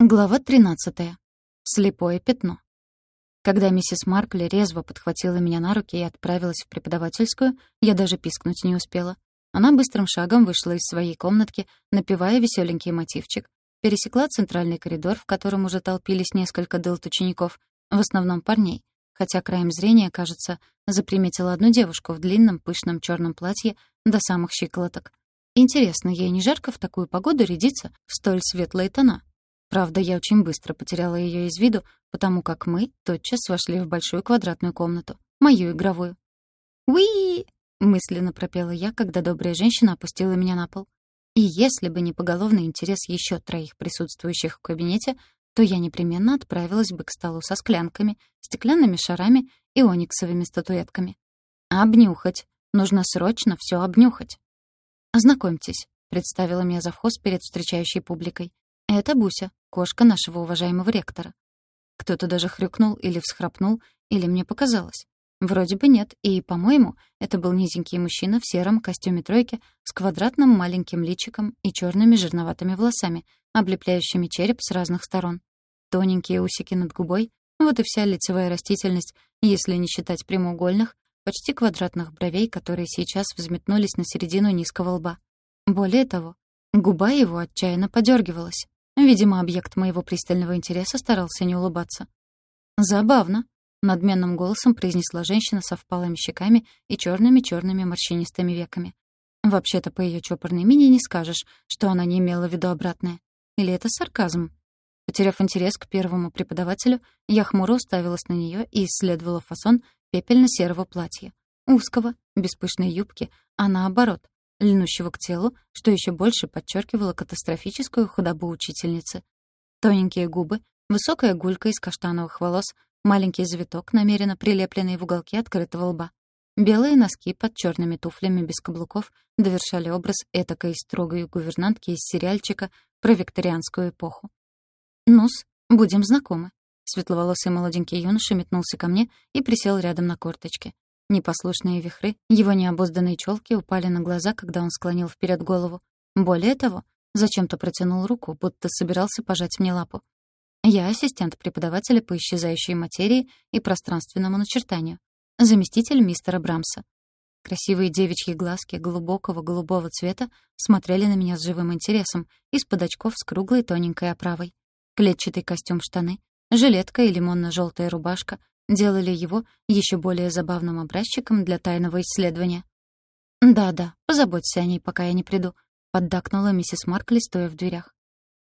Глава 13. Слепое пятно. Когда миссис Маркли резво подхватила меня на руки и отправилась в преподавательскую, я даже пискнуть не успела. Она быстрым шагом вышла из своей комнатки, напевая веселенький мотивчик, пересекла центральный коридор, в котором уже толпились несколько дылт учеников, в основном парней, хотя краем зрения, кажется, заприметила одну девушку в длинном пышном черном платье до самых щиколоток. Интересно, ей не жарко в такую погоду рядиться в столь светлые тона? Правда, я очень быстро потеряла ее из виду, потому как мы тотчас вошли в большую квадратную комнату, мою игровую. «Уи!» — мысленно пропела я, когда добрая женщина опустила меня на пол. И если бы не поголовный интерес еще троих присутствующих в кабинете, то я непременно отправилась бы к столу со склянками, стеклянными шарами и ониксовыми статуэтками. Обнюхать. Нужно срочно все обнюхать. «Ознакомьтесь», — представила меня завхоз перед встречающей публикой. «Это Буся, кошка нашего уважаемого ректора. Кто-то даже хрюкнул или всхрапнул, или мне показалось. Вроде бы нет, и, по-моему, это был низенький мужчина в сером костюме тройки с квадратным маленьким личиком и черными жирноватыми волосами, облепляющими череп с разных сторон. Тоненькие усики над губой — вот и вся лицевая растительность, если не считать прямоугольных, почти квадратных бровей, которые сейчас взметнулись на середину низкого лба. Более того, губа его отчаянно подергивалась. Видимо, объект моего пристального интереса старался не улыбаться. «Забавно», — надменным голосом произнесла женщина со впалыми щеками и черными черными морщинистыми веками. Вообще-то по ее чопорной мине не скажешь, что она не имела в виду обратное. Или это сарказм? Потеряв интерес к первому преподавателю, я хмуро уставилась на нее и исследовала фасон пепельно-серого платья. Узкого, без пышной юбки, а наоборот, льнущего к телу, что еще больше подчеркивало катастрофическую худобу учительницы. Тоненькие губы, высокая гулька из каштановых волос, маленький завиток, намеренно прилепленный в уголке открытого лба. Белые носки под черными туфлями без каблуков довершали образ этакой строгой гувернантки из сериальчика про викторианскую эпоху. «Ну-с, будем знакомы». Светловолосый молоденький юноша метнулся ко мне и присел рядом на корточке. Непослушные вихры, его необузданные челки упали на глаза, когда он склонил вперед голову. Более того, зачем-то протянул руку, будто собирался пожать мне лапу. Я ассистент преподавателя по исчезающей материи и пространственному начертанию. Заместитель мистера Брамса. Красивые девичьи глазки глубокого голубого цвета смотрели на меня с живым интересом из-под очков с круглой тоненькой оправой. Клетчатый костюм штаны, жилетка и лимонно-желтая рубашка делали его еще более забавным образчиком для тайного исследования. «Да-да, позаботься о ней, пока я не приду», — поддакнула миссис Маркли, стоя в дверях.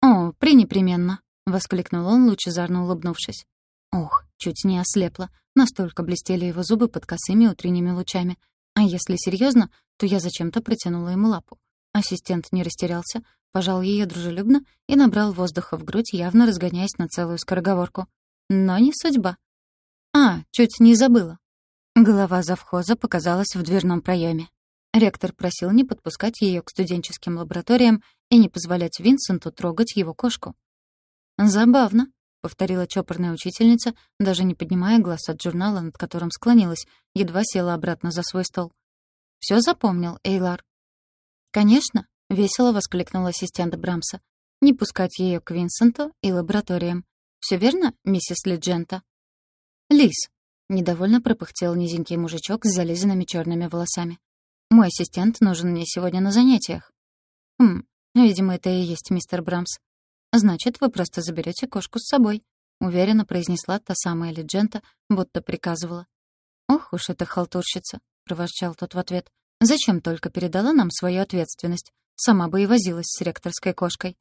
«О, пренепременно», — воскликнул он, лучезарно улыбнувшись. Ох, чуть не ослепла. Настолько блестели его зубы под косыми утренними лучами. А если серьезно, то я зачем-то протянула ему лапу. Ассистент не растерялся, пожал ее дружелюбно и набрал воздуха в грудь, явно разгоняясь на целую скороговорку. Но не судьба. А, чуть не забыла. Голова завхоза показалась в дверном проеме. Ректор просил не подпускать ее к студенческим лабораториям и не позволять Винсенту трогать его кошку. «Забавно», — повторила чопорная учительница, даже не поднимая глаз от журнала, над которым склонилась, едва села обратно за свой стол. «Всё запомнил, Эйлар?» «Конечно», — весело воскликнул ассистент Брамса. «Не пускать ее к Винсенту и лабораториям. Все верно, миссис Леджента?» «Лис», — недовольно пропыхтел низенький мужичок с зализанными черными волосами. «Мой ассистент нужен мне сегодня на занятиях». «Хм, видимо, это и есть мистер Брамс. Значит, вы просто заберете кошку с собой», — уверенно произнесла та самая Лиджента, будто приказывала. «Ох уж эта халтурщица», — проворчал тот в ответ. «Зачем только передала нам свою ответственность? Сама бы и возилась с ректорской кошкой».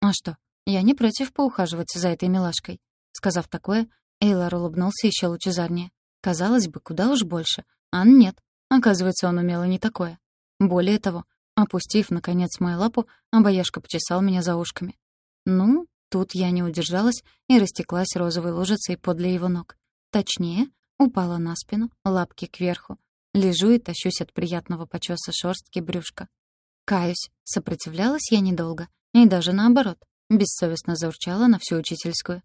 «А что, я не против поухаживать за этой милашкой». Сказав такое, Эйлар улыбнулся еще лучезарнее. Казалось бы, куда уж больше. А нет. Оказывается, он умел и не такое. Более того, опустив, наконец, мою лапу, обаяшка почесал меня за ушками. Ну, тут я не удержалась и растеклась розовой лужицей подле его ног. Точнее, упала на спину, лапки кверху. Лежу и тащусь от приятного почёса шорстки брюшка. Каюсь, сопротивлялась я недолго. И даже наоборот, бессовестно заурчала на всю учительскую.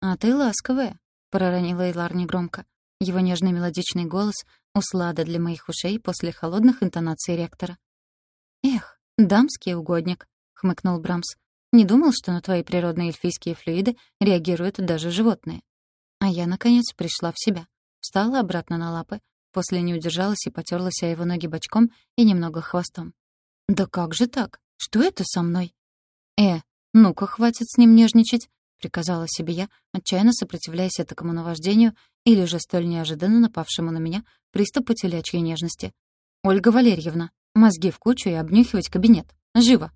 «А ты ласковая», — проронила Эйлар негромко. Его нежный мелодичный голос услада для моих ушей после холодных интонаций ректора. «Эх, дамский угодник», — хмыкнул Брамс. Не думал, что на твои природные эльфийские флюиды реагируют даже животные. А я, наконец, пришла в себя. Встала обратно на лапы, после не удержалась и потерлась о его ноги бочком и немного хвостом. «Да как же так? Что это со мной?» «Э, ну-ка, хватит с ним нежничать», — приказала себе я, отчаянно сопротивляясь этому наваждению или же столь неожиданно напавшему на меня приступу телячьей нежности. «Ольга Валерьевна, мозги в кучу и обнюхивать кабинет. Живо!»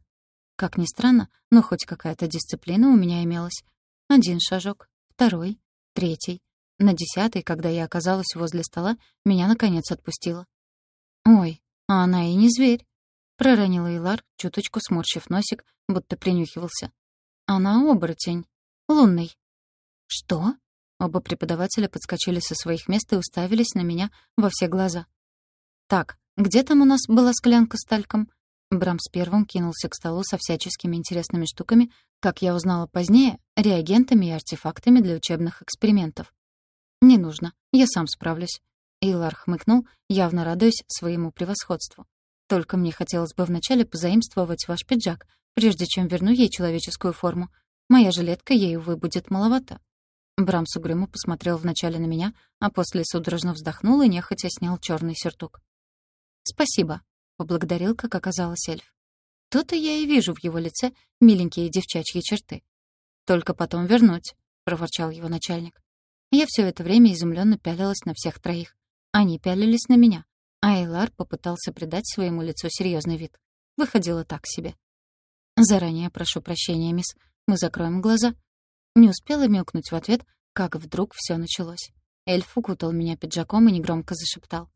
Как ни странно, но хоть какая-то дисциплина у меня имелась. Один шажок, второй, третий. На десятый, когда я оказалась возле стола, меня наконец отпустила. «Ой, а она и не зверь», — проронила Илар, чуточку сморщив носик, будто принюхивался. «Она оборотень. Лунный». «Что?» Оба преподавателя подскочили со своих мест и уставились на меня во все глаза. «Так, где там у нас была склянка с тальком?» Брамс первым кинулся к столу со всяческими интересными штуками, как я узнала позднее, реагентами и артефактами для учебных экспериментов. «Не нужно, я сам справлюсь». Эйлар хмыкнул, явно радуясь своему превосходству. «Только мне хотелось бы вначале позаимствовать ваш пиджак, прежде чем верну ей человеческую форму. Моя жилетка ей, увы, будет маловато». Брамс угрюмо посмотрел вначале на меня, а после судорожно вздохнул и нехотя снял черный сюртук. «Спасибо», — поблагодарил, как оказалось эльф. То-то я и вижу в его лице миленькие девчачьи черты. «Только потом вернуть», — проворчал его начальник. Я все это время изумленно пялилась на всех троих. Они пялились на меня, а Эйлар попытался придать своему лицу серьезный вид. Выходило так себе. «Заранее прошу прощения, мисс. Мы закроем глаза». Не успела мяукнуть в ответ, как вдруг все началось. Эльф укутал меня пиджаком и негромко зашептал.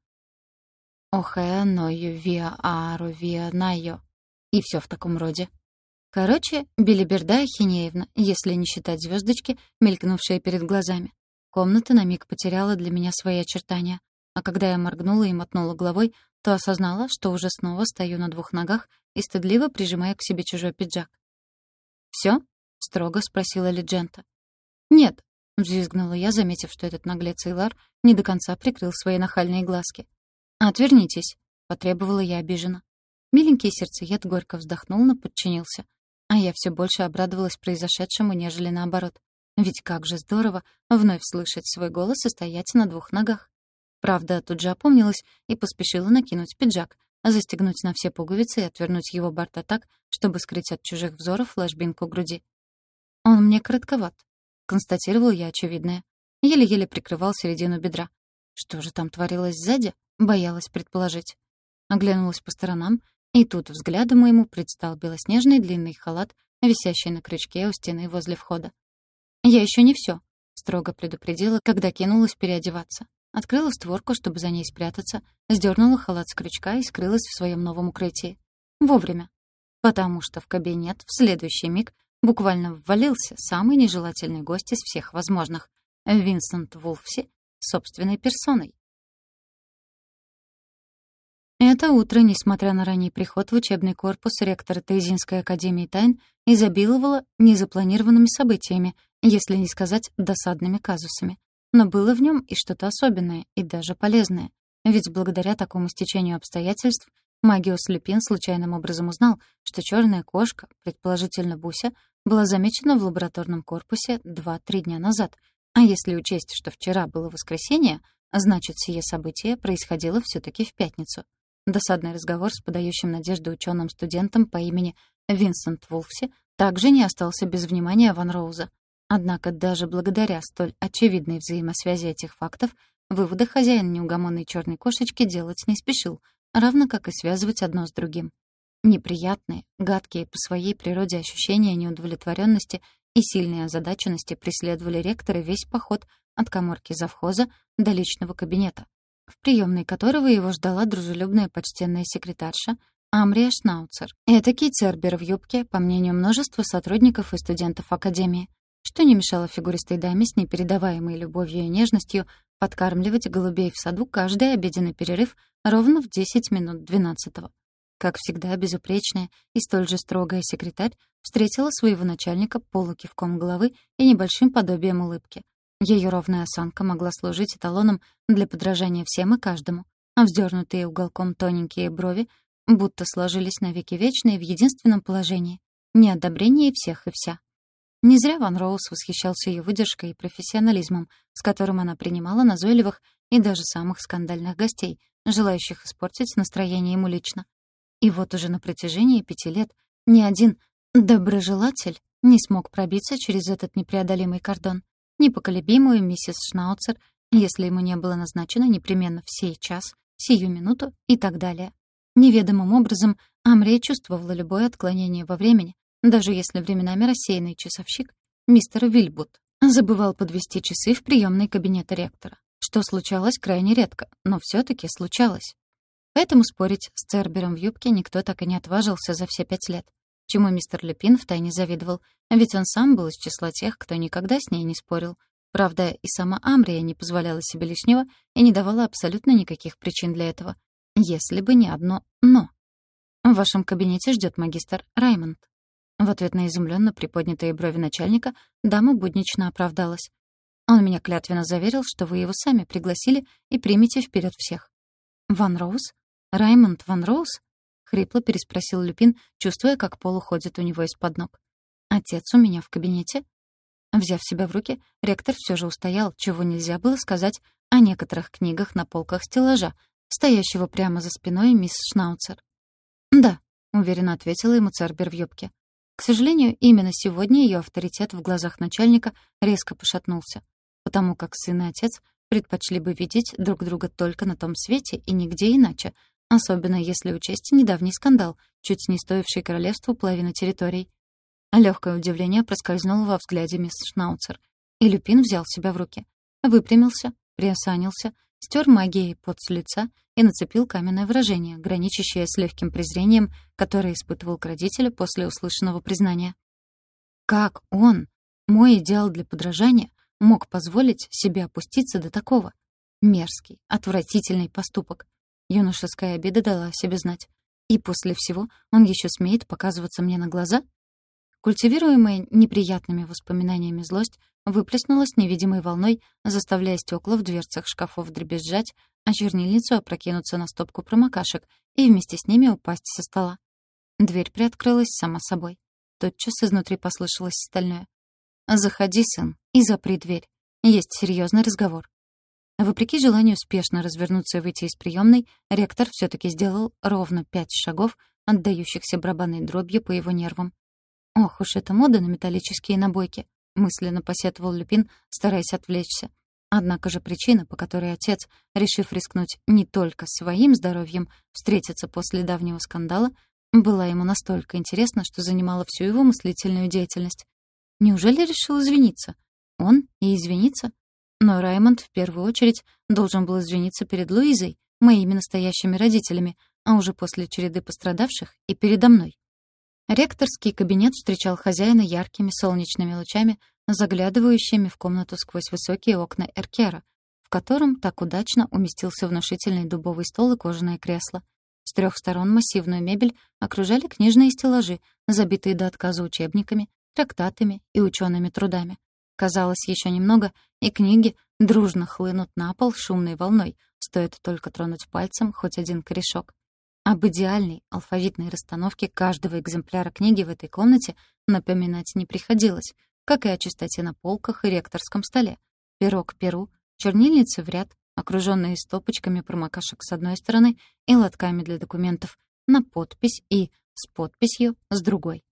«Охэ ною виа ару виа найо». И все в таком роде. Короче, Белиберда Ахинеевна, если не считать звездочки, мелькнувшие перед глазами. Комната на миг потеряла для меня свои очертания, а когда я моргнула и мотнула головой, то осознала, что уже снова стою на двух ногах и стыдливо прижимая к себе чужой пиджак. «Всё?» — строго спросила Лиджента. «Нет», — взвизгнула я, заметив, что этот наглец Эйлар не до конца прикрыл свои нахальные глазки. «Отвернитесь», — потребовала я обиженно. Миленький сердцеед горько вздохнул, но подчинился. А я всё больше обрадовалась произошедшему, нежели наоборот. Ведь как же здорово вновь слышать свой голос и стоять на двух ногах. Правда, тут же опомнилась и поспешила накинуть пиджак, застегнуть на все пуговицы и отвернуть его борта так, чтобы скрыть от чужих взоров ложбинку груди. «Он мне коротковат», — констатировал я очевидное. Еле-еле прикрывал середину бедра. Что же там творилось сзади? Боялась предположить. Оглянулась по сторонам, и тут взглядом моему предстал белоснежный длинный халат, висящий на крючке у стены возле входа. «Я еще не все, строго предупредила, когда кинулась переодеваться. Открыла створку, чтобы за ней спрятаться, сдернула халат с крючка и скрылась в своем новом укрытии. Вовремя. Потому что в кабинет в следующий миг буквально ввалился самый нежелательный гость из всех возможных — Винсент Вулфси собственной персоной. Это утро, несмотря на ранний приход в учебный корпус ректора Тейзинской академии тайн, изобиловало незапланированными событиями, если не сказать досадными казусами. Но было в нем и что-то особенное, и даже полезное. Ведь благодаря такому стечению обстоятельств Магиос Люпин случайным образом узнал, что черная кошка, предположительно Буся, была замечена в лабораторном корпусе 2-3 дня назад. А если учесть, что вчера было воскресенье, значит, сие событие происходило все таки в пятницу. Досадный разговор с подающим надежду ученым студентом по имени Винсент Вулфси также не остался без внимания Ван Роуза. Однако даже благодаря столь очевидной взаимосвязи этих фактов выводы хозяин неугомонной черной кошечки делать не спешил, равно как и связывать одно с другим. Неприятные, гадкие по своей природе ощущения неудовлетворенности и сильной озадаченности преследовали ректора весь поход от коморки завхоза до личного кабинета, в приемной которого его ждала дружелюбная почтенная секретарша Амрия Шнауцер, этакий цербер в юбке, по мнению множества сотрудников и студентов Академии, что не мешало фигуристой даме с непередаваемой любовью и нежностью подкармливать голубей в саду каждый обеденный перерыв ровно в 10 минут 12-го. Как всегда, безупречная и столь же строгая секретарь встретила своего начальника полукивком головы и небольшим подобием улыбки. Ее ровная осанка могла служить эталоном для подражания всем и каждому, а вздернутые уголком тоненькие брови будто сложились навеки вечные в единственном положении неодобрение всех и вся. Не зря Ван Роуз восхищался ее выдержкой и профессионализмом, с которым она принимала назойливых и даже самых скандальных гостей, желающих испортить настроение ему лично. И вот уже на протяжении пяти лет ни один доброжелатель не смог пробиться через этот непреодолимый кордон. Непоколебимую миссис Шнауцер, если ему не было назначено непременно в сей час, сию минуту и так далее. Неведомым образом Амрия чувствовала любое отклонение во времени, даже если временами рассеянный часовщик, мистер Вильбут, забывал подвести часы в приемный кабинет ректора, что случалось крайне редко, но все таки случалось. Поэтому спорить с Цербером в юбке никто так и не отважился за все пять лет, чему мистер Люпин втайне завидовал, ведь он сам был из числа тех, кто никогда с ней не спорил. Правда, и сама Амрия не позволяла себе лишнего и не давала абсолютно никаких причин для этого. Если бы не одно «но». В вашем кабинете ждет магистр Раймонд. В ответ на изумленно приподнятые брови начальника дама буднично оправдалась. Он меня клятвенно заверил, что вы его сами пригласили и примете вперед всех. «Ван Роуз? Раймонд Ван Роуз?» — хрипло переспросил Люпин, чувствуя, как пол уходит у него из-под ног. «Отец у меня в кабинете?» Взяв себя в руки, ректор все же устоял, чего нельзя было сказать о некоторых книгах на полках стеллажа, стоящего прямо за спиной мисс Шнауцер. «Да», — уверенно ответила ему Цербер в юбке. К сожалению, именно сегодня ее авторитет в глазах начальника резко пошатнулся, потому как сын и отец предпочли бы видеть друг друга только на том свете и нигде иначе, особенно если учесть недавний скандал, чуть не стоивший королевству половину территорий. Легкое удивление проскользнуло во взгляде мисс Шнауцер, и Люпин взял себя в руки. Выпрямился, приосанился, стер магией пот с лица и нацепил каменное выражение, граничащее с легким презрением, которое испытывал к родителю после услышанного признания. Как он, мой идеал для подражания, мог позволить себе опуститься до такого? Мерзкий, отвратительный поступок. Юношеская обида дала о себе знать. И после всего он еще смеет показываться мне на глаза? Культивируемая неприятными воспоминаниями злость выплеснулась невидимой волной, заставляя стекла в дверцах шкафов дребезжать, а чернильницу опрокинуться на стопку промокашек и вместе с ними упасть со стола. Дверь приоткрылась сама собой. Тотчас изнутри послышалось стальное. «Заходи, сын, и запри дверь. Есть серьезный разговор». Вопреки желанию спешно развернуться и выйти из приемной, ректор все таки сделал ровно пять шагов, отдающихся барабанной дробью по его нервам. Ох уж эта мода на металлические набойки. — мысленно посетовал Люпин, стараясь отвлечься. Однако же причина, по которой отец, решив рискнуть не только своим здоровьем, встретиться после давнего скандала, была ему настолько интересна, что занимала всю его мыслительную деятельность. Неужели решил извиниться? Он и извиниться? Но Раймонд в первую очередь должен был извиниться перед Луизой, моими настоящими родителями, а уже после череды пострадавших и передо мной. Ректорский кабинет встречал хозяина яркими солнечными лучами, заглядывающими в комнату сквозь высокие окна эркера, в котором так удачно уместился внушительный дубовый стол и кожаное кресло. С трех сторон массивную мебель окружали книжные стеллажи, забитые до отказа учебниками, трактатами и учеными трудами. Казалось, еще немного, и книги дружно хлынут на пол шумной волной, стоит только тронуть пальцем хоть один корешок. Об идеальной алфавитной расстановке каждого экземпляра книги в этой комнате напоминать не приходилось, как и о чистоте на полках и ректорском столе. Перо к перу, чернильницы в ряд, окруженные стопочками промокашек с одной стороны и лотками для документов на подпись и с подписью с другой.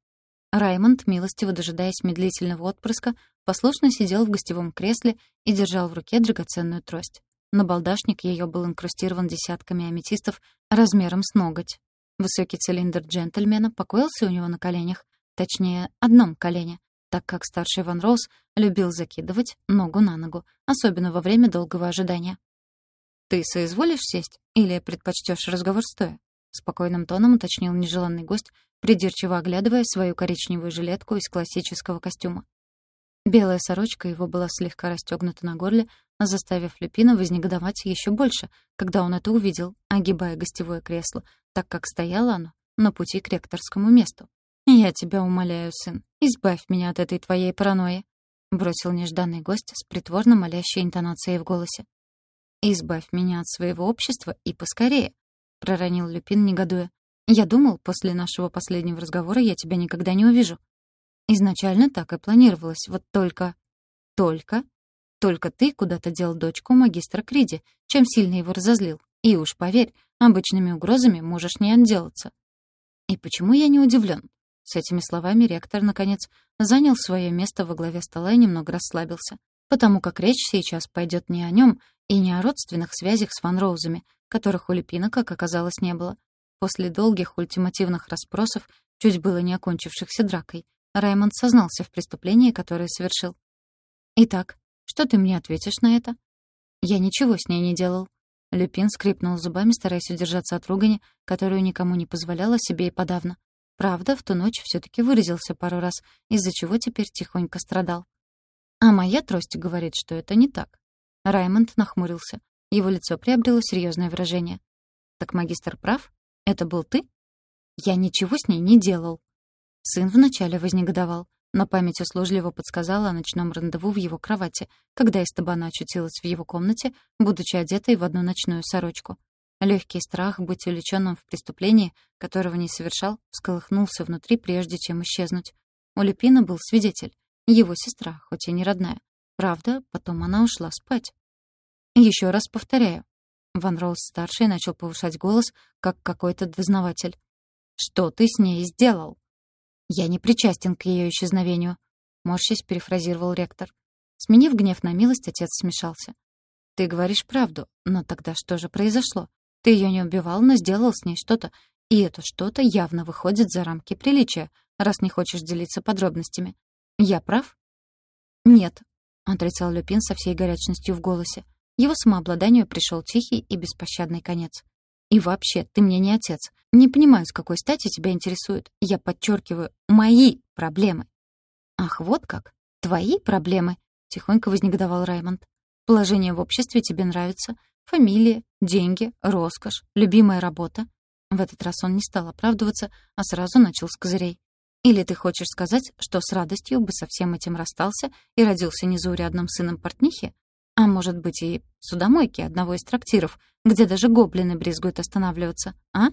Раймонд, милостиво дожидаясь медлительного отпрыска, послушно сидел в гостевом кресле и держал в руке драгоценную трость. Набалдашник ее был инкрустирован десятками аметистов размером с ноготь. Высокий цилиндр джентльмена покоился у него на коленях, точнее, одном колене, так как старший Ван Роуз любил закидывать ногу на ногу, особенно во время долгого ожидания. «Ты соизволишь сесть или предпочтешь разговор стоя?» — спокойным тоном уточнил нежеланный гость, придирчиво оглядывая свою коричневую жилетку из классического костюма. Белая сорочка его была слегка расстегнута на горле, заставив Люпина вознегодовать еще больше, когда он это увидел, огибая гостевое кресло, так как стояло оно на пути к ректорскому месту. «Я тебя умоляю, сын, избавь меня от этой твоей паранойи», — бросил нежданный гость с притворно молящей интонацией в голосе. «Избавь меня от своего общества и поскорее», — проронил Люпин, негодуя. Я думал, после нашего последнего разговора я тебя никогда не увижу. Изначально так и планировалось, вот только... Только? Только ты куда-то дел дочку магистра Криди, чем сильно его разозлил. И уж поверь, обычными угрозами можешь не отделаться. И почему я не удивлен? С этими словами ректор, наконец, занял свое место во главе стола и немного расслабился, потому как речь сейчас пойдет не о нем и не о родственных связях с Ван Роузами, которых у Лепина, как оказалось, не было. После долгих ультимативных расспросов, чуть было не окончившихся дракой, Раймонд сознался в преступлении, которое совершил. «Итак, что ты мне ответишь на это?» «Я ничего с ней не делал». Люпин скрипнул зубами, стараясь удержаться от ругани, которую никому не позволяла себе и подавно. Правда, в ту ночь все таки выразился пару раз, из-за чего теперь тихонько страдал. А моя трость говорит, что это не так. Раймонд нахмурился. Его лицо приобрело серьезное выражение. «Так магистр прав? Это был ты?» «Я ничего с ней не делал». Сын вначале вознегодовал, но память услужливо подсказала о ночном рандеву в его кровати, когда Эстебана очутилась в его комнате, будучи одетой в одну ночную сорочку. Легкий страх быть увлеченным в преступлении, которого не совершал, всколыхнулся внутри, прежде чем исчезнуть. У Люпина был свидетель, его сестра, хоть и не родная. Правда, потом она ушла спать. Еще раз повторяю. Ван Роуз-старший начал повышать голос, как какой-то дознаватель. «Что ты с ней сделал?» «Я не причастен к ее исчезновению», — морщись перефразировал ректор. Сменив гнев на милость, отец смешался. «Ты говоришь правду, но тогда что же произошло? Ты ее не убивал, но сделал с ней что-то, и это что-то явно выходит за рамки приличия, раз не хочешь делиться подробностями. Я прав?» «Нет», — отрицал Люпин со всей горячностью в голосе. Его самообладанию пришел тихий и беспощадный конец. «И вообще, ты мне не отец. Не понимаю, с какой стати тебя интересует. Я подчеркиваю, мои проблемы». «Ах, вот как? Твои проблемы?» — тихонько вознегодовал Раймонд. «Положение в обществе тебе нравится. Фамилия, деньги, роскошь, любимая работа». В этот раз он не стал оправдываться, а сразу начал с козырей. «Или ты хочешь сказать, что с радостью бы со всем этим расстался и родился незаурядным сыном портнихи? А может быть, и судомойки одного из трактиров, где даже гоблины брезгуют останавливаться, а?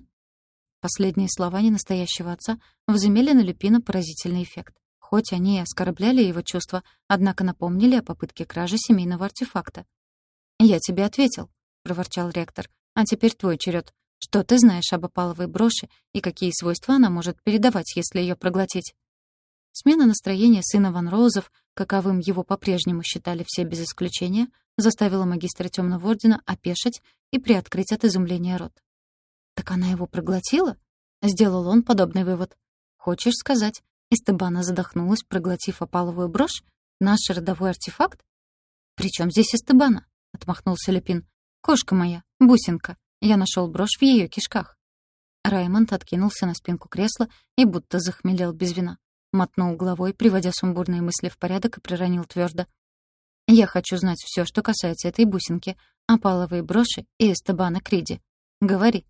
Последние слова ненастоящего отца возымели на Люпина поразительный эффект. Хоть они и оскорбляли его чувства, однако напомнили о попытке кражи семейного артефакта. «Я тебе ответил», — проворчал ректор. «А теперь твой черед. Что ты знаешь об опаловой броши и какие свойства она может передавать, если ее проглотить?» Смена настроения сына Ван Роузов, каковым его по-прежнему считали все без исключения, заставила магистра Темного Ордена опешить и приоткрыть от изумления рот. «Так она его проглотила?» — сделал он подобный вывод. «Хочешь сказать, Эстебана задохнулась, проглотив опаловую брошь? Наш родовой артефакт?» «При чем здесь Эстебана?» — отмахнулся Люпин. «Кошка моя, бусинка. Я нашел брошь в ее кишках». Раймонд откинулся на спинку кресла и будто захмелел без вина. Мотнул головой, приводя сумбурные мысли в порядок, и проронил твердо. «Я хочу знать все, что касается этой бусинки, опаловые броши и эстебана Криди. Говори».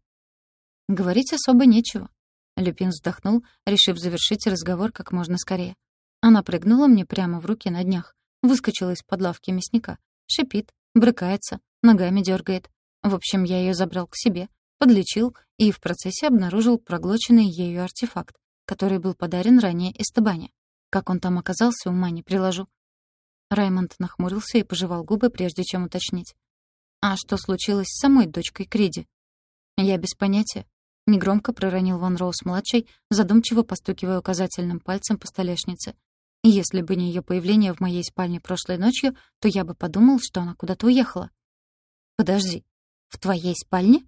Говорить особо нечего. Люпин вздохнул, решив завершить разговор как можно скорее. Она прыгнула мне прямо в руки на днях, выскочила из-под лавки мясника, шипит, брыкается, ногами дергает. В общем, я ее забрал к себе, подлечил и в процессе обнаружил проглоченный ею артефакт, который был подарен ранее Эстебане. Как он там оказался, ума не приложу. Раймонд нахмурился и пожевал губы, прежде чем уточнить. «А что случилось с самой дочкой Криди?» «Я без понятия», — негромко проронил Ван Роуз-младший, задумчиво постукивая указательным пальцем по столешнице. «Если бы не ее появление в моей спальне прошлой ночью, то я бы подумал, что она куда-то уехала». «Подожди, в твоей спальне?»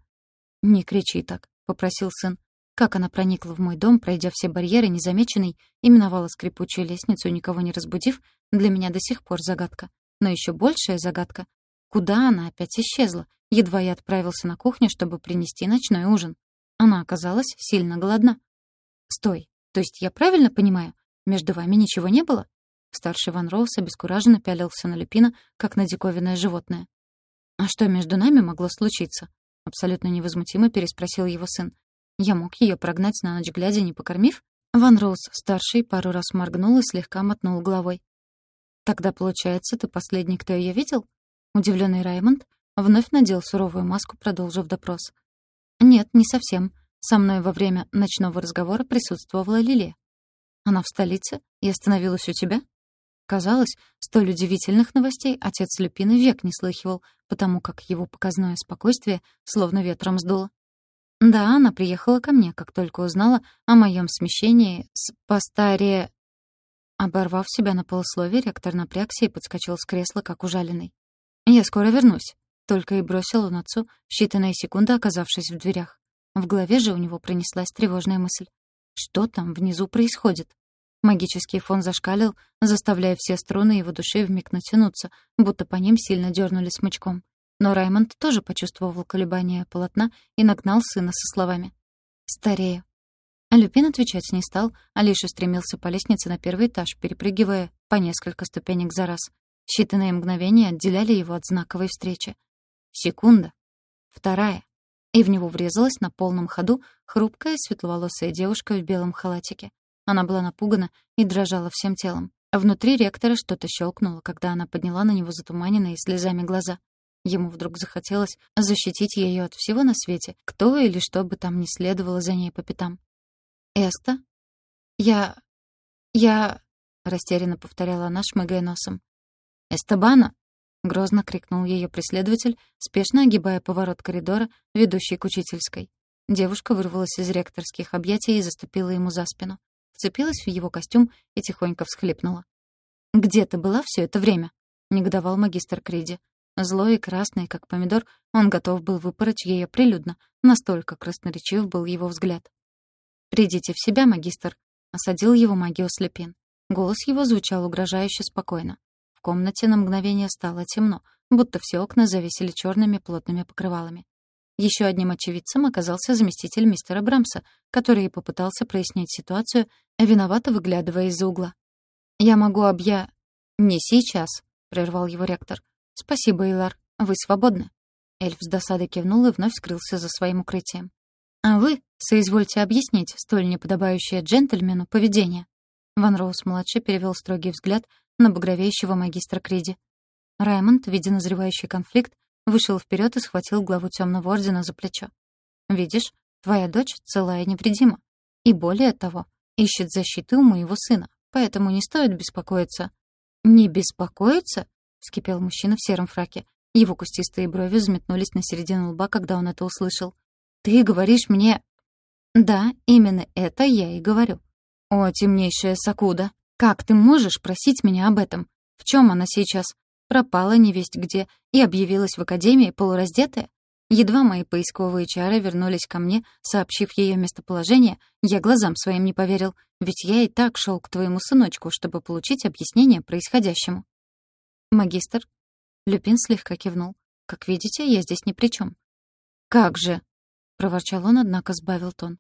«Не кричи так», — попросил сын. Как она проникла в мой дом, пройдя все барьеры незамеченной, и миновала скрипучую лестницу, никого не разбудив, для меня до сих пор загадка. Но еще большая загадка — куда она опять исчезла, едва я отправился на кухню, чтобы принести ночной ужин. Она оказалась сильно голодна. «Стой, то есть я правильно понимаю? Между вами ничего не было?» Старший Ван Роуз обескураженно пялился на Люпина, как на диковинное животное. «А что между нами могло случиться?» Абсолютно невозмутимо переспросил его сын. Я мог ее прогнать на ночь глядя, не покормив? Ван Роуз, старший, пару раз моргнул и слегка мотнул головой. «Тогда, получается, ты последний, кто ее видел?» Удивленный Раймонд вновь надел суровую маску, продолжив допрос. «Нет, не совсем. Со мной во время ночного разговора присутствовала Лилия. Она в столице и остановилась у тебя? Казалось, столь удивительных новостей отец Люпины век не слыхивал, потому как его показное спокойствие словно ветром сдуло. Да, она приехала ко мне, как только узнала о моем смещении с постаре... Оборвав себя на полусловие, ректор напрягся и подскочил с кресла, как ужаленный. «Я скоро вернусь», — только и бросил он отцу, в считанные секунды оказавшись в дверях. В голове же у него пронеслась тревожная мысль. Что там внизу происходит? Магический фон зашкалил, заставляя все струны его души вмиг натянуться, будто по ним сильно дернули смычком. Но Раймонд тоже почувствовал колебания полотна и нагнал сына со словами. «Старею». А Люпин отвечать не стал, а лишь устремился по лестнице на первый этаж, перепрыгивая по несколько ступенек за раз. Считанные мгновения отделяли его от знаковой встречи. Секунда. Вторая и в него врезалась на полном ходу хрупкая светловолосая девушка в белом халатике. Она была напугана и дрожала всем телом. Внутри ректора что-то щелкнуло, когда она подняла на него затуманенные слезами глаза. Ему вдруг захотелось защитить ее от всего на свете, кто или что бы там ни следовало за ней по пятам. «Эста?» «Я... я...» — растерянно повторяла она, шмыгая носом. «Эстебана!» — грозно крикнул ее преследователь, спешно огибая поворот коридора, ведущий к учительской. Девушка вырвалась из ректорских объятий и заступила ему за спину. Вцепилась в его костюм и тихонько всхлипнула. «Где ты была все это время?» — негодовал магистр Криди. Злой и красный, как помидор, он готов был выпороть ее прилюдно, настолько красноречив был его взгляд. «Придите в себя, магистр», — осадил его магиос Лепин. Голос его звучал угрожающе спокойно. В комнате на мгновение стало темно, будто все окна завесили черными плотными покрывалами. Еще одним очевидцем оказался заместитель мистера Брамса, который попытался прояснить ситуацию, виновато выглядывая из-за угла. «Я могу объя...» «Не сейчас», — прервал его ректор. «Спасибо, Илар. Вы свободны». Эльф с досадой кивнул и вновь скрылся за своим укрытием. «А вы соизвольте объяснить столь неподобающее джентльмену поведение». Ван Роуз-младший перевел строгий взгляд на багровеющего магистра Криди. Раймонд, видя назревающий конфликт, вышел вперед и схватил главу темного ордена за плечо. «Видишь, твоя дочь целая и невредима. И более того, ищет защиты у моего сына, поэтому не стоит беспокоиться». «Не беспокоиться?» — вскипел мужчина в сером фраке. Его кустистые брови взметнулись на середину лба, когда он это услышал. «Ты говоришь мне...» «Да, именно это я и говорю». «О, темнейшая Сакуда!» Как ты можешь просить меня об этом? В чем она сейчас? Пропала невесть где и объявилась в академии полураздетая? Едва мои поисковые чары вернулись ко мне, сообщив ее местоположение, я глазам своим не поверил, ведь я и так шел к твоему сыночку, чтобы получить объяснение происходящему. Магистр? Люпин слегка кивнул. Как видите, я здесь ни при чем. Как же? проворчал он, однако сбавил тон.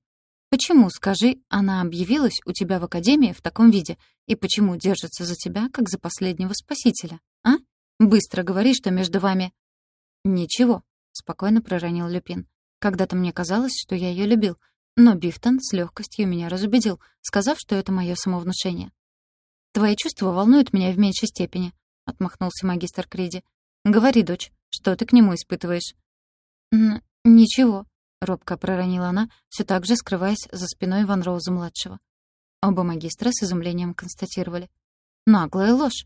Почему, скажи, она объявилась у тебя в академии в таком виде, и почему держится за тебя, как за последнего спасителя, а? Быстро говори, что между вами...» «Ничего», — спокойно проронил Люпин. «Когда-то мне казалось, что я ее любил, но Бифтон с легкостью меня разубедил, сказав, что это мое самовнушение». «Твои чувства волнуют меня в меньшей степени», — отмахнулся магистр Криди. «Говори, дочь, что ты к нему испытываешь?» «Ничего», — робко проронила она, все так же скрываясь за спиной Ван Роуза-младшего. Оба магистра с изумлением констатировали. «Наглая ложь!»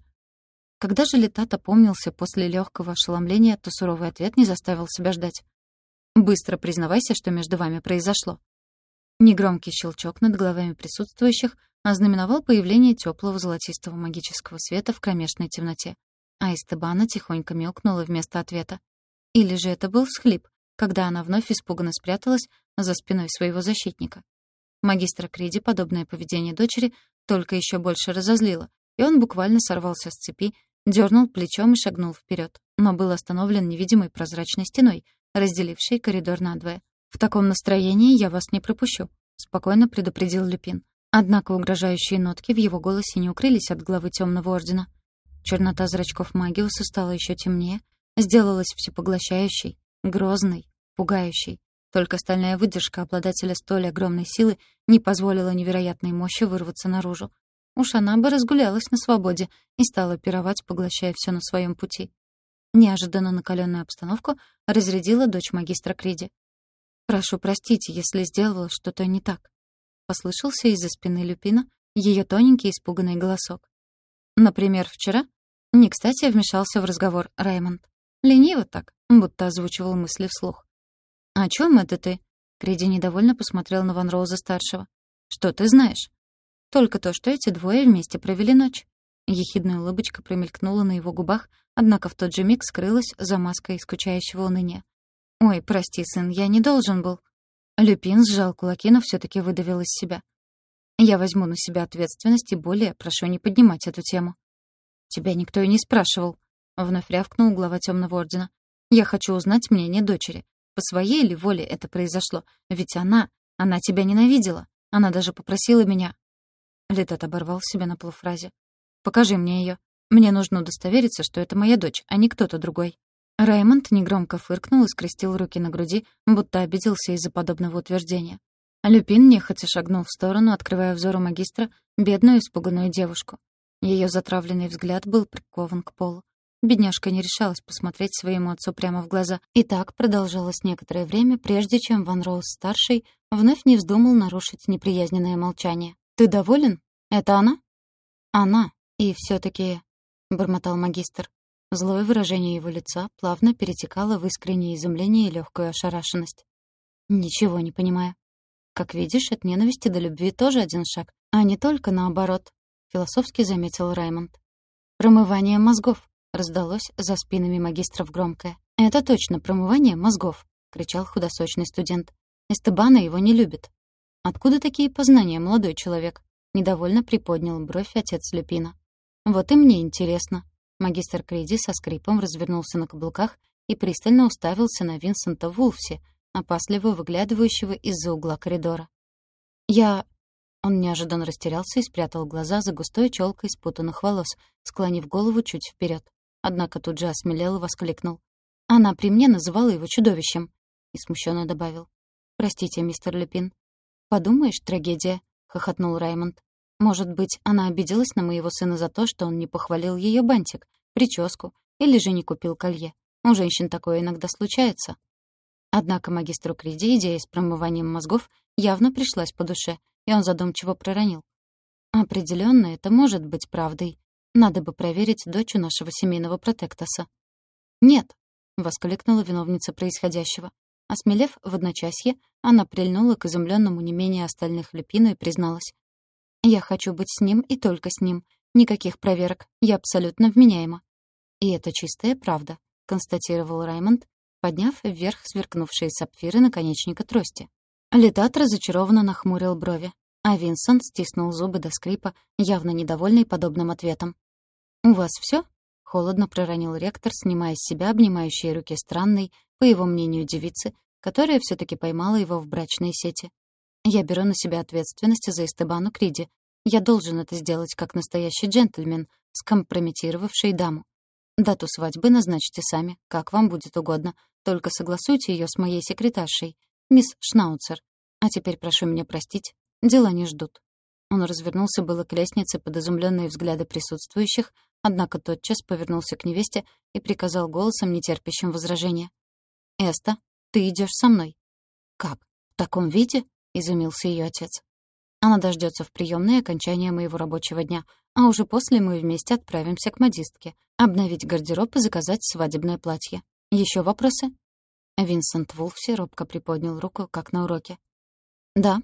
Когда же Летат опомнился после легкого ошеломления, то суровый ответ не заставил себя ждать. «Быстро признавайся, что между вами произошло». Негромкий щелчок над головами присутствующих ознаменовал появление теплого золотистого магического света в кромешной темноте. А Эстебана тихонько мелкнула вместо ответа. Или же это был всхлип, когда она вновь испуганно спряталась за спиной своего защитника. Магистра Криди подобное поведение дочери только еще больше разозлило, и он буквально сорвался с цепи, дернул плечом и шагнул вперед, но был остановлен невидимой прозрачной стеной, разделившей коридор надвое. «В таком настроении я вас не пропущу», — спокойно предупредил Люпин. Однако угрожающие нотки в его голосе не укрылись от главы Темного Ордена. Чернота зрачков Магиуса стала еще темнее, сделалась всепоглощающей, грозный, пугающий. Только стальная выдержка обладателя столь огромной силы не позволила невероятной мощи вырваться наружу. Уж она бы разгулялась на свободе и стала пировать, поглощая все на своем пути. Неожиданно накаленную обстановку разрядила дочь магистра Криди. «Прошу простить, если сделала что-то не так», — послышался из-за спины Люпина ее тоненький испуганный голосок. «Например, вчера?» Не кстати вмешался в разговор Раймонд. Лениво так, будто озвучивал мысли вслух. «О чем это ты?» Криди недовольно посмотрел на Ван Роуза-старшего. «Что ты знаешь?» «Только то, что эти двое вместе провели ночь». Ехидная улыбочка промелькнула на его губах, однако в тот же миг скрылась за маской скучающего уныния. «Ой, прости, сын, я не должен был». Люпин сжал кулаки, но все таки выдавил из себя. «Я возьму на себя ответственность и более прошу не поднимать эту тему». «Тебя никто и не спрашивал», — вновь рявкнул глава Темного Ордена. «Я хочу узнать мнение дочери. По своей ли воле это произошло? Ведь она, она тебя ненавидела. Она даже попросила меня...» Летот оборвал себя на полуфразе. «Покажи мне ее. Мне нужно удостовериться, что это моя дочь, а не кто-то другой». Раймонд негромко фыркнул и скрестил руки на груди, будто обиделся из-за подобного утверждения. Люпин нехотя шагнул в сторону, открывая взору магистра бедную испуганную девушку. Ее затравленный взгляд был прикован к полу. Бедняжка не решалась посмотреть своему отцу прямо в глаза. И так продолжалось некоторое время, прежде чем Ван Роуз-старший вновь не вздумал нарушить неприязненное молчание. «Ты доволен? Это она?» «Она. И все таки бормотал магистр. Злое выражение его лица плавно перетекало в искреннее изумление и легкую ошарашенность. «Ничего не понимаю. Как видишь, от ненависти до любви тоже один шаг, а не только наоборот», — философски заметил Раймонд. «Промывание мозгов», — раздалось за спинами магистров громкое. «Это точно промывание мозгов», — кричал худосочный студент. «Эстебана его не любит». «Откуда такие познания, молодой человек?» — недовольно приподнял бровь отец Люпина. «Вот и мне интересно». Магистр Криди со скрипом развернулся на каблуках и пристально уставился на Винсента Вулфси, опасливо выглядывающего из-за угла коридора. «Я...» Он неожиданно растерялся и спрятал глаза за густой челкой спутанных волос, склонив голову чуть вперед. Однако тут же осмелел и воскликнул. «Она при мне называла его чудовищем!» И смущенно добавил. «Простите, мистер Люпин». «Подумаешь, трагедия!» — хохотнул Раймонд. Может быть, она обиделась на моего сына за то, что он не похвалил ее бантик, прическу или же не купил колье. У женщин такое иногда случается. Однако магистру Криди идея с промыванием мозгов явно пришлась по душе, и он задумчиво проронил. Определенно, это может быть правдой. Надо бы проверить дочь нашего семейного протектоса. «Нет», — воскликнула виновница происходящего. Осмелев в одночасье, она прильнула к изумленному не менее остальных Люпину и призналась. Я хочу быть с ним и только с ним. Никаких проверок. Я абсолютно вменяема. И это чистая правда, констатировал Раймонд, подняв вверх сверкнувшие сапфиры наконечника трости. Летат разочарованно нахмурил брови, а Винсент стиснул зубы до скрипа, явно недовольный подобным ответом. «У вас все? холодно проронил ректор, снимая с себя обнимающие руки странной, по его мнению, девицы, которая все таки поймала его в брачные сети. Я беру на себя ответственность за Эстебану Криди. Я должен это сделать как настоящий джентльмен, скомпрометировавший даму. Дату свадьбы назначьте сами, как вам будет угодно. Только согласуйте ее с моей секретаршей, мисс Шнауцер. А теперь прошу меня простить, дела не ждут». Он развернулся было к лестнице под изумленные взгляды присутствующих, однако тотчас повернулся к невесте и приказал голосом, нетерпящим возражения. «Эста, ты идешь со мной». «Как? В таком виде?» Изумился ее отец. Она дождется в приемной окончания моего рабочего дня, а уже после мы вместе отправимся к модистке, обновить гардероб и заказать свадебное платье. Еще вопросы? Винсент Вулфси робко приподнял руку, как на уроке. «Да.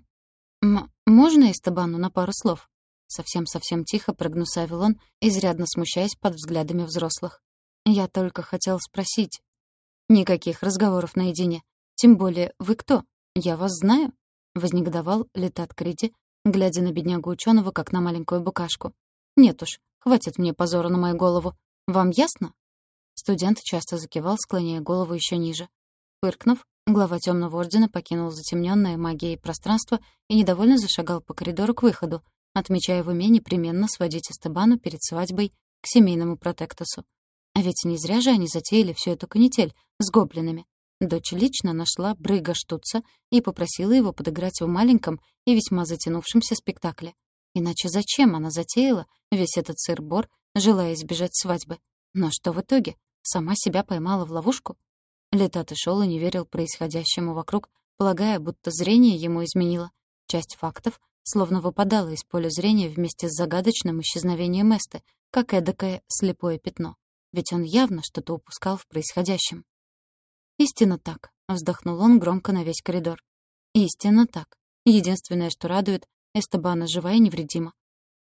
М можно Эстебану на пару слов?» Совсем-совсем тихо прогнусавил он, изрядно смущаясь под взглядами взрослых. «Я только хотел спросить». «Никаких разговоров наедине. Тем более, вы кто? Я вас знаю?» — вознегодовал Летат Криди, глядя на беднягу ученого как на маленькую букашку. «Нет уж, хватит мне позора на мою голову. Вам ясно?» Студент часто закивал, склоняя голову еще ниже. Фыркнув, глава темного ордена покинул затемненное магией пространство и недовольно зашагал по коридору к выходу, отмечая в уме непременно сводить Эстебану перед свадьбой к семейному протектосу. А ведь не зря же они затеяли всю эту канитель с гоблинами. Дочь лично нашла Брыга Штуца и попросила его подыграть в маленьком и весьма затянувшемся спектакле. Иначе зачем она затеяла весь этот сыр-бор, желая избежать свадьбы? Но что в итоге? Сама себя поймала в ловушку? Летат шел и не верил происходящему вокруг, полагая, будто зрение ему изменило. Часть фактов словно выпадала из поля зрения вместе с загадочным исчезновением Эсты, как эдакое слепое пятно. Ведь он явно что-то упускал в происходящем. «Истинно так», — вздохнул он громко на весь коридор. «Истинно так. Единственное, что радует, Эстебана жива и невредима.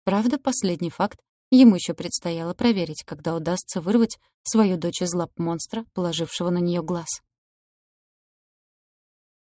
Правда, последний факт ему еще предстояло проверить, когда удастся вырвать свою дочь из лап монстра, положившего на нее глаз.